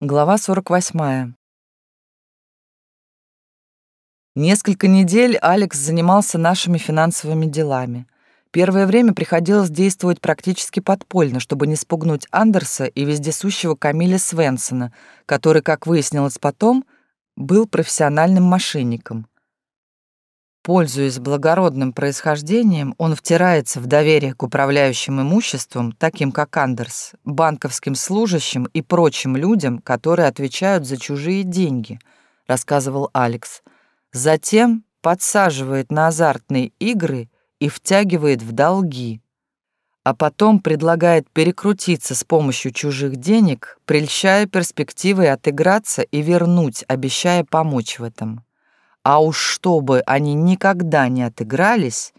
Глава 48. Несколько недель Алекс занимался нашими финансовыми делами. Первое время приходилось действовать практически подпольно, чтобы не спугнуть Андерса и вездесущего Камиля Свенсона, который, как выяснилось потом, был профессиональным мошенником. Пользуясь благородным происхождением, он втирается в доверие к управляющим имуществом, таким как Андерс, банковским служащим и прочим людям, которые отвечают за чужие деньги, рассказывал Алекс. Затем подсаживает на азартные игры и втягивает в долги. А потом предлагает перекрутиться с помощью чужих денег, прельщая перспективой отыграться и вернуть, обещая помочь в этом. А уж чтобы они никогда не отыгрались,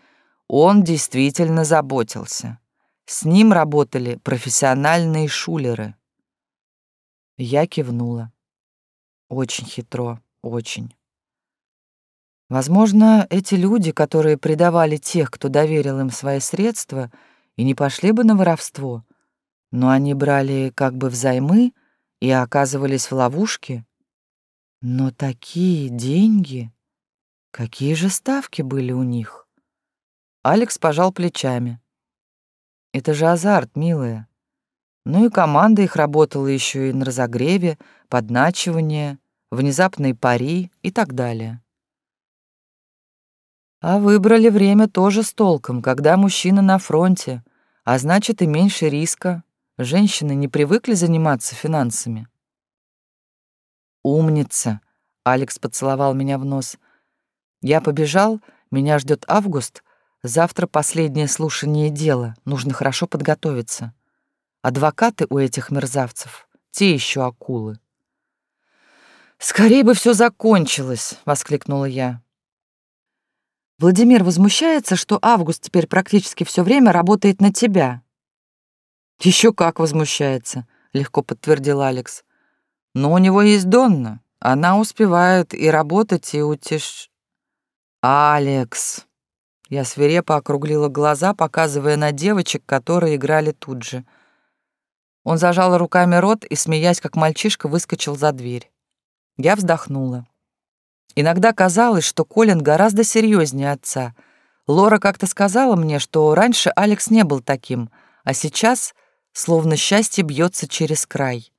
он действительно заботился. С ним работали профессиональные шулеры. Я кивнула. Очень хитро, очень. Возможно, эти люди, которые предавали тех, кто доверил им свои средства, и не пошли бы на воровство, но они брали как бы взаймы и оказывались в ловушке. Но такие деньги... Какие же ставки были у них? Алекс пожал плечами. Это же азарт, милая. Ну и команда их работала еще и на разогреве, подначивание, внезапные пари и так далее. А выбрали время тоже с толком, когда мужчина на фронте, а значит и меньше риска. Женщины не привыкли заниматься финансами. «Умница!» — Алекс поцеловал меня в нос — я побежал, меня ждет август. Завтра последнее слушание дела, нужно хорошо подготовиться. Адвокаты у этих мерзавцев, те еще акулы. «Скорее бы все закончилось!» — воскликнула я. Владимир возмущается, что Август теперь практически все время работает на тебя. Еще как возмущается, легко подтвердил Алекс. Но у него есть Донна. Она успевает и работать, и утеш... «Алекс!» Я свирепо округлила глаза, показывая на девочек, которые играли тут же. Он зажал руками рот и, смеясь, как мальчишка, выскочил за дверь. Я вздохнула. Иногда казалось, что Колин гораздо серьезнее отца. Лора как-то сказала мне, что раньше Алекс не был таким, а сейчас словно счастье бьется через край.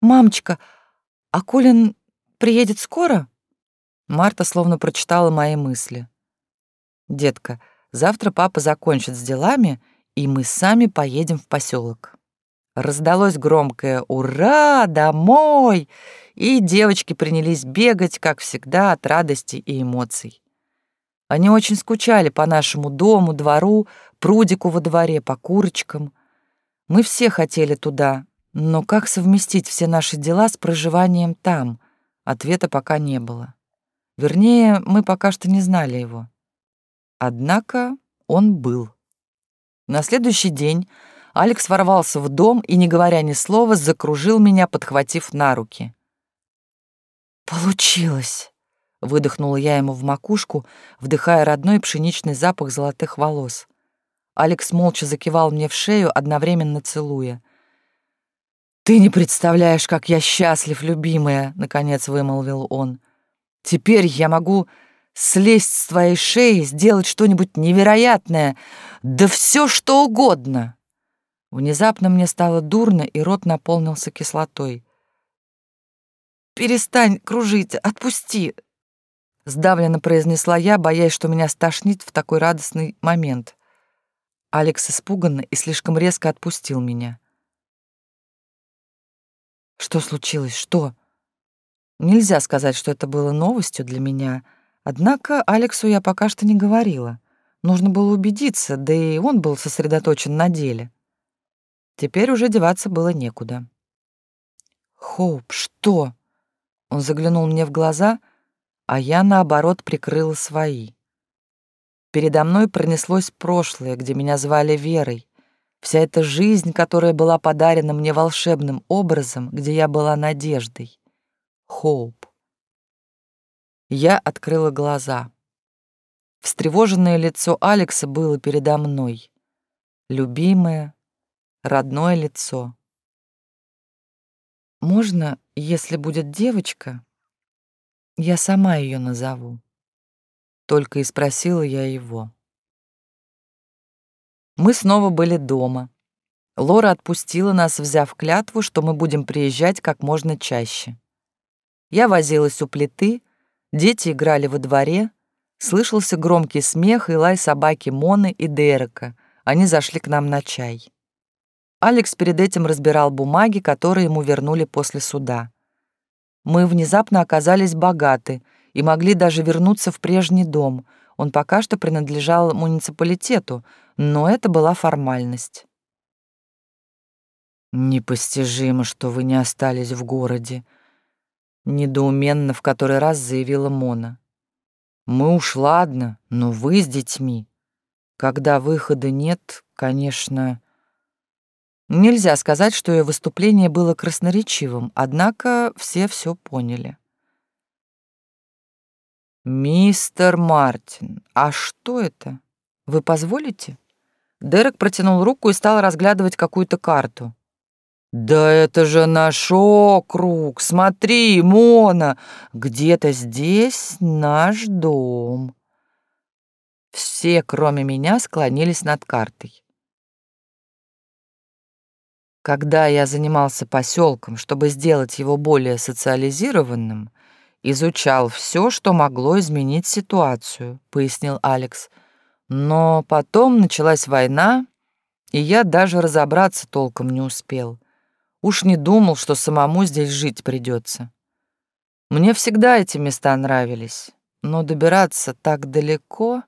«Мамочка, а Колин приедет скоро?» Марта словно прочитала мои мысли. «Детка, завтра папа закончит с делами, и мы сами поедем в поселок. Раздалось громкое «Ура! Домой!» и девочки принялись бегать, как всегда, от радости и эмоций. Они очень скучали по нашему дому, двору, прудику во дворе, по курочкам. Мы все хотели туда, но как совместить все наши дела с проживанием там? Ответа пока не было. Вернее, мы пока что не знали его. Однако он был. На следующий день Алекс ворвался в дом и, не говоря ни слова, закружил меня, подхватив на руки. «Получилось!» — выдохнула я ему в макушку, вдыхая родной пшеничный запах золотых волос. Алекс молча закивал мне в шею, одновременно целуя. «Ты не представляешь, как я счастлив, любимая!» — наконец вымолвил он. Теперь я могу слезть с твоей шеи, сделать что-нибудь невероятное, да все что угодно. Внезапно мне стало дурно, и рот наполнился кислотой. «Перестань кружить, отпусти!» Сдавленно произнесла я, боясь, что меня стошнит в такой радостный момент. Алекс испуганно и слишком резко отпустил меня. «Что случилось? Что?» Нельзя сказать, что это было новостью для меня, однако Алексу я пока что не говорила. Нужно было убедиться, да и он был сосредоточен на деле. Теперь уже деваться было некуда. «Хоуп, что?» Он заглянул мне в глаза, а я, наоборот, прикрыла свои. Передо мной пронеслось прошлое, где меня звали Верой. Вся эта жизнь, которая была подарена мне волшебным образом, где я была надеждой. Хоуп. Я открыла глаза. Встревоженное лицо Алекса было передо мной. Любимое, родное лицо. Можно, если будет девочка, я сама ее назову. Только и спросила я его. Мы снова были дома. Лора отпустила нас, взяв клятву, что мы будем приезжать как можно чаще. Я возилась у плиты, дети играли во дворе, слышался громкий смех и лай собаки Моны и Дерека. Они зашли к нам на чай. Алекс перед этим разбирал бумаги, которые ему вернули после суда. Мы внезапно оказались богаты и могли даже вернуться в прежний дом. Он пока что принадлежал муниципалитету, но это была формальность. «Непостижимо, что вы не остались в городе», — недоуменно в который раз заявила Мона. «Мы уж ладно, но вы с детьми. Когда выхода нет, конечно...» Нельзя сказать, что ее выступление было красноречивым, однако все все поняли. «Мистер Мартин, а что это? Вы позволите?» Дерек протянул руку и стал разглядывать какую-то карту. «Да это же наш округ! Смотри, Мона! Где-то здесь наш дом!» Все, кроме меня, склонились над картой. Когда я занимался поселком, чтобы сделать его более социализированным, изучал все, что могло изменить ситуацию, пояснил Алекс. Но потом началась война, и я даже разобраться толком не успел. Уж не думал, что самому здесь жить придется. Мне всегда эти места нравились, но добираться так далеко...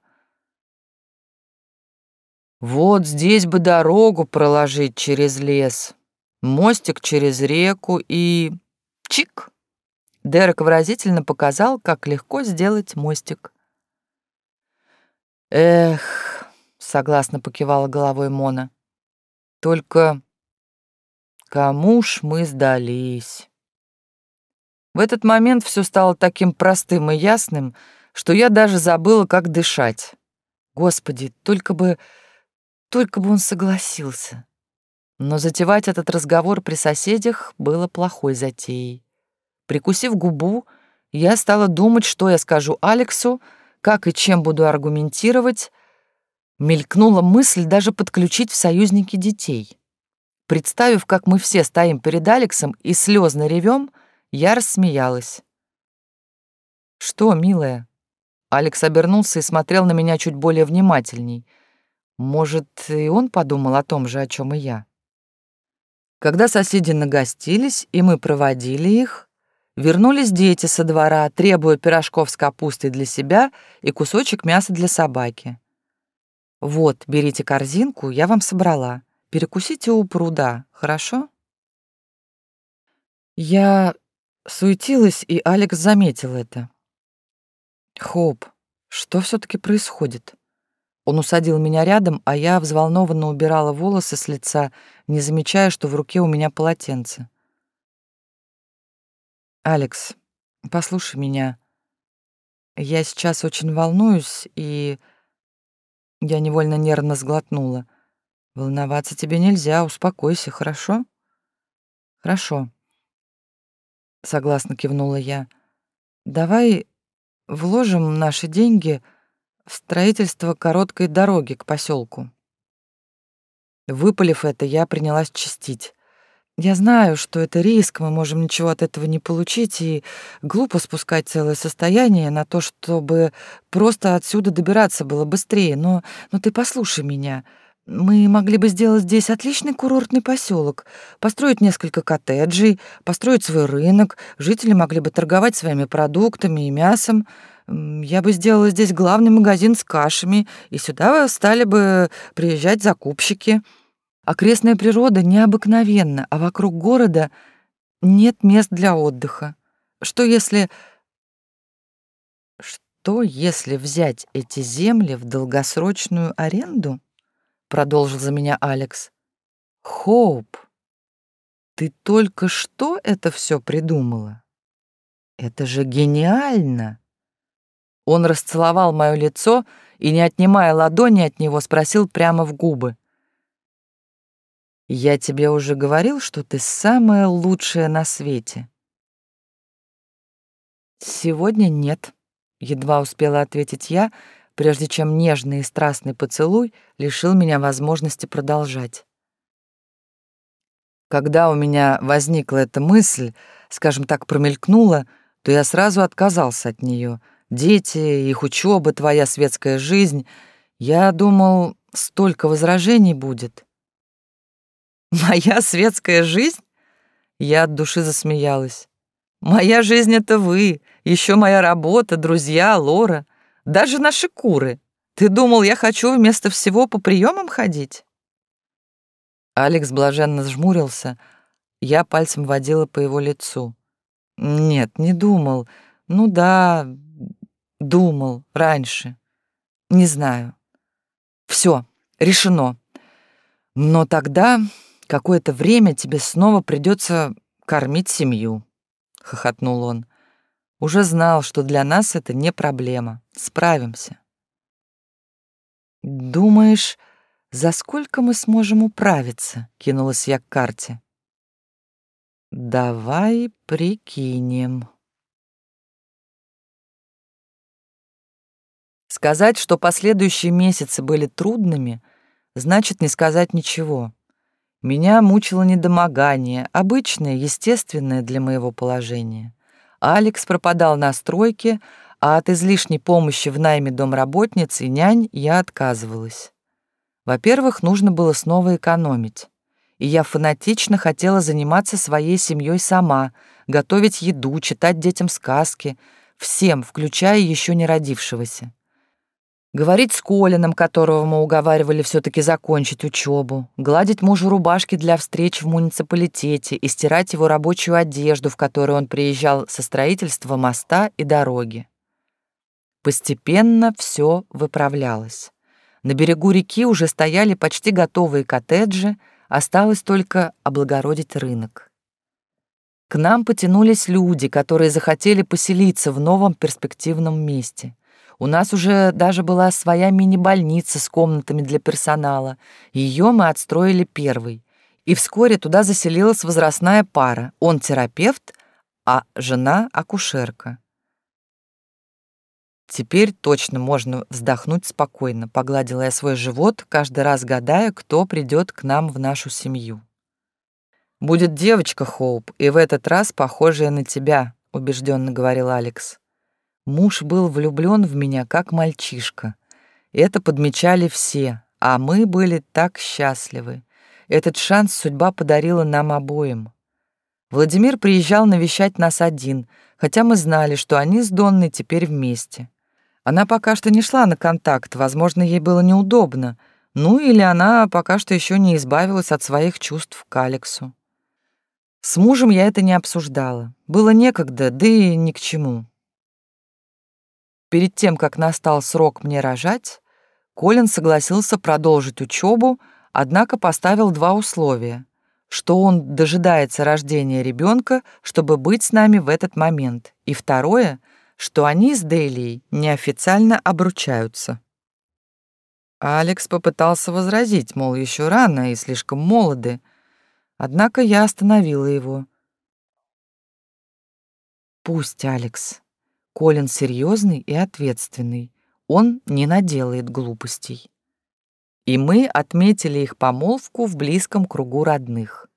Вот здесь бы дорогу проложить через лес, мостик через реку и... Чик! Дерек выразительно показал, как легко сделать мостик. «Эх», — согласно покивала головой Мона, — «только кому ж мы сдались?» В этот момент все стало таким простым и ясным, что я даже забыла, как дышать. Господи, только бы только бы он согласился. Но затевать этот разговор при соседях было плохой затеей. Прикусив губу, я стала думать, что я скажу Алексу, как и чем буду аргументировать. Мелькнула мысль даже подключить в союзники детей. Представив, как мы все стоим перед Алексом и слезно ревем, я рассмеялась. «Что, милая?» Алекс обернулся и смотрел на меня чуть более внимательней — может, и он подумал о том же, о чем и я. Когда соседи нагостились, и мы проводили их, вернулись дети со двора, требуя пирожков с капустой для себя и кусочек мяса для собаки. «Вот, берите корзинку, я вам собрала. Перекусите у пруда, хорошо?» Я суетилась, и Алекс заметил это. «Хоп, что все таки происходит?» Он усадил меня рядом, а я взволнованно убирала волосы с лица, не замечая, что в руке у меня полотенце. «Алекс, послушай меня. Я сейчас очень волнуюсь, и...» Я невольно нервно сглотнула. «Волноваться тебе нельзя, успокойся, хорошо?» «Хорошо», — согласно кивнула я. «Давай вложим наши деньги в строительство короткой дороги к поселку. Выпалив это, я принялась чистить. Я знаю, что это риск, мы можем ничего от этого не получить, и глупо спускать целое состояние на то, чтобы просто отсюда добираться было быстрее. Но, но ты послушай меня. Мы могли бы сделать здесь отличный курортный поселок, построить несколько коттеджей, построить свой рынок, жители могли бы торговать своими продуктами и мясом. Я бы сделала здесь главный магазин с кашами, и сюда стали бы приезжать закупщики. Окрестная природа необыкновенна, а вокруг города нет мест для отдыха. Что если... Что если взять эти земли в долгосрочную аренду? Продолжил за меня Алекс. Хоуп, ты только что это все придумала? Это же гениально! Он расцеловал мое лицо и, не отнимая ладони от него, спросил прямо в губы. Я тебе уже говорил, что ты самая лучшая на свете. Сегодня нет, едва успела ответить я, прежде чем нежный и страстный поцелуй лишил меня возможности продолжать. Когда у меня возникла эта мысль, скажем так, промелькнула, то я сразу отказался от нее. Дети, их учеба, твоя светская жизнь. Я думал, столько возражений будет. Моя светская жизнь? Я от души засмеялась. Моя жизнь — это вы, еще моя работа, друзья, Лора, даже наши куры. Ты думал, я хочу вместо всего по приемам ходить? Алекс блаженно сжмурился. Я пальцем водила по его лицу. Нет, не думал. Ну да, думал раньше. Не знаю. Все, решено. Но тогда какое-то время тебе снова придется кормить семью, хохотнул он. Уже знал, что для нас это не проблема. Справимся. Думаешь, за сколько мы сможем управиться? кинулась я к карте. Давай прикинем. Сказать, что последующие месяцы были трудными, значит не сказать ничего. Меня мучило недомогание, обычное, естественное для моего положения. Алекс пропадал на стройке, а от излишней помощи в найме домработницы и нянь я отказывалась. Во-первых, нужно было снова экономить. И я фанатично хотела заниматься своей семьей сама, готовить еду, читать детям сказки, всем, включая еще не родившегося. Говорить с Колином, которого мы уговаривали все-таки закончить учебу, гладить мужу рубашки для встреч в муниципалитете и стирать его рабочую одежду, в которой он приезжал со строительства моста и дороги. Постепенно все выправлялось. На берегу реки уже стояли почти готовые коттеджи, осталось только облагородить рынок. К нам потянулись люди, которые захотели поселиться в новом перспективном месте. У нас уже даже была своя мини-больница с комнатами для персонала. Ее мы отстроили первой. И вскоре туда заселилась возрастная пара. Он терапевт, а жена — акушерка. Теперь точно можно вздохнуть спокойно, погладила я свой живот, каждый раз гадая, кто придет к нам в нашу семью. «Будет девочка, Хоуп, и в этот раз похожая на тебя», — убежденно говорил Алекс. Муж был влюблен в меня, как мальчишка. Это подмечали все, а мы были так счастливы. Этот шанс судьба подарила нам обоим. Владимир приезжал навещать нас один, хотя мы знали, что они с Донной теперь вместе. Она пока что не шла на контакт, возможно, ей было неудобно. Ну или она пока что еще не избавилась от своих чувств к Алексу. С мужем я это не обсуждала. Было некогда, да и ни к чему. Перед тем, как настал срок мне рожать, Колин согласился продолжить учебу, однако поставил два условия. Что он дожидается рождения ребенка, чтобы быть с нами в этот момент. И второе — что они с Дейлией неофициально обручаются. Алекс попытался возразить, мол, еще рано и слишком молоды, однако я остановила его. Пусть, Алекс. Колин серьезный и ответственный. Он не наделает глупостей. И мы отметили их помолвку в близком кругу родных.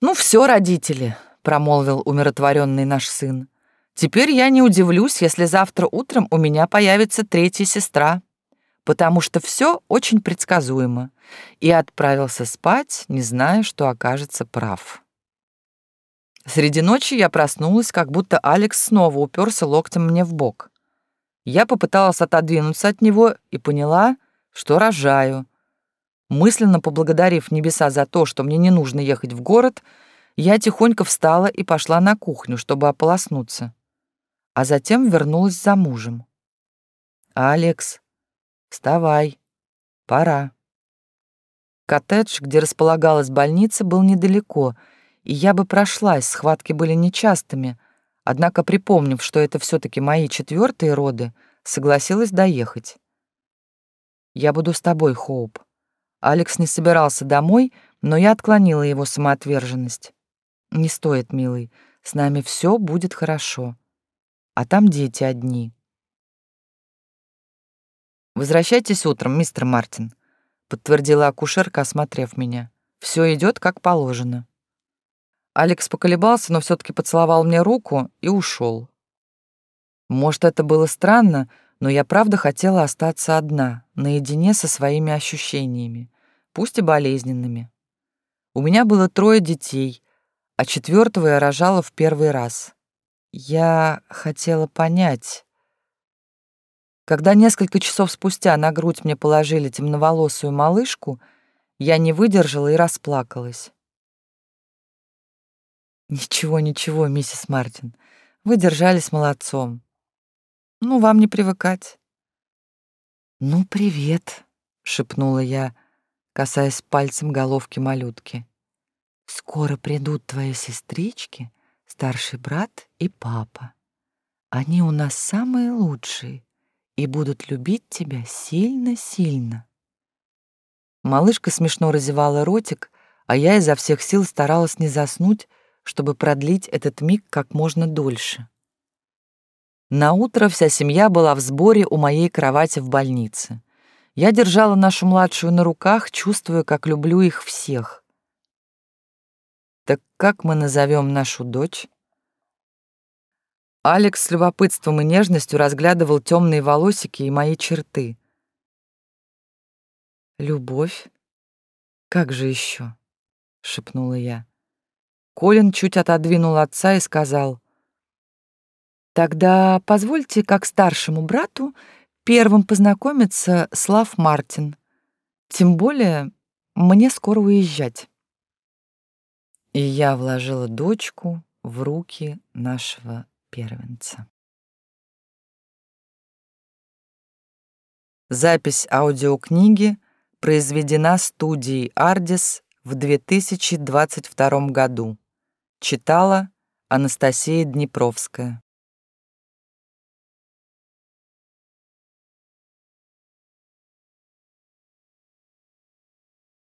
«Ну все, родители», — промолвил умиротворенный наш сын. Теперь я не удивлюсь, если завтра утром у меня появится третья сестра, потому что все очень предсказуемо, и отправился спать, не зная, что окажется прав. Среди ночи я проснулась, как будто Алекс снова уперся локтем мне в бок. Я попыталась отодвинуться от него и поняла, что рожаю. Мысленно поблагодарив небеса за то, что мне не нужно ехать в город, я тихонько встала и пошла на кухню, чтобы ополоснуться а затем вернулась за мужем. «Алекс, вставай, пора». Коттедж, где располагалась больница, был недалеко, и я бы прошлась, схватки были нечастыми, однако, припомнив, что это все таки мои четвертые роды, согласилась доехать. «Я буду с тобой, Хоуп. Алекс не собирался домой, но я отклонила его самоотверженность. «Не стоит, милый, с нами все будет хорошо. А там дети одни». «Возвращайтесь утром, мистер Мартин», — подтвердила акушерка, осмотрев меня. Все идет как положено». Алекс поколебался, но все таки поцеловал мне руку и ушел. Может, это было странно, но я правда хотела остаться одна, наедине со своими ощущениями, пусть и болезненными. У меня было трое детей, а четвертого я рожала в первый раз. Я хотела понять. Когда несколько часов спустя на грудь мне положили темноволосую малышку, я не выдержала и расплакалась. Ничего, ничего, миссис Мартин. Вы держались молодцом. Ну, вам не привыкать. Ну, привет, шепнула я, касаясь пальцем головки малютки. Скоро придут твои сестрички, старший брат и папа. Они у нас самые лучшие и будут любить тебя сильно-сильно. Малышка смешно разевала ротик, а я изо всех сил старалась не заснуть, чтобы продлить этот миг как можно дольше. На утро вся семья была в сборе у моей кровати в больнице. Я держала нашу младшую на руках, чувствуя, как люблю их всех. Так как мы назовем нашу дочь? Алекс с любопытством и нежностью разглядывал темные волосики и мои черты. Любовь? Как же еще? шепнула я. Колин чуть отодвинул отца и сказал, «Тогда позвольте, как старшему брату, первым познакомиться с Лав Мартин. Тем более мне скоро уезжать». И я вложила дочку в руки нашего первенца. Запись аудиокниги произведена студией «Ардис» в 2022 году. Читала Анастасия Днепровская.